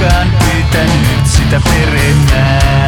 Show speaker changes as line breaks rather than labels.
kukaan pitänyt sitä perinnää.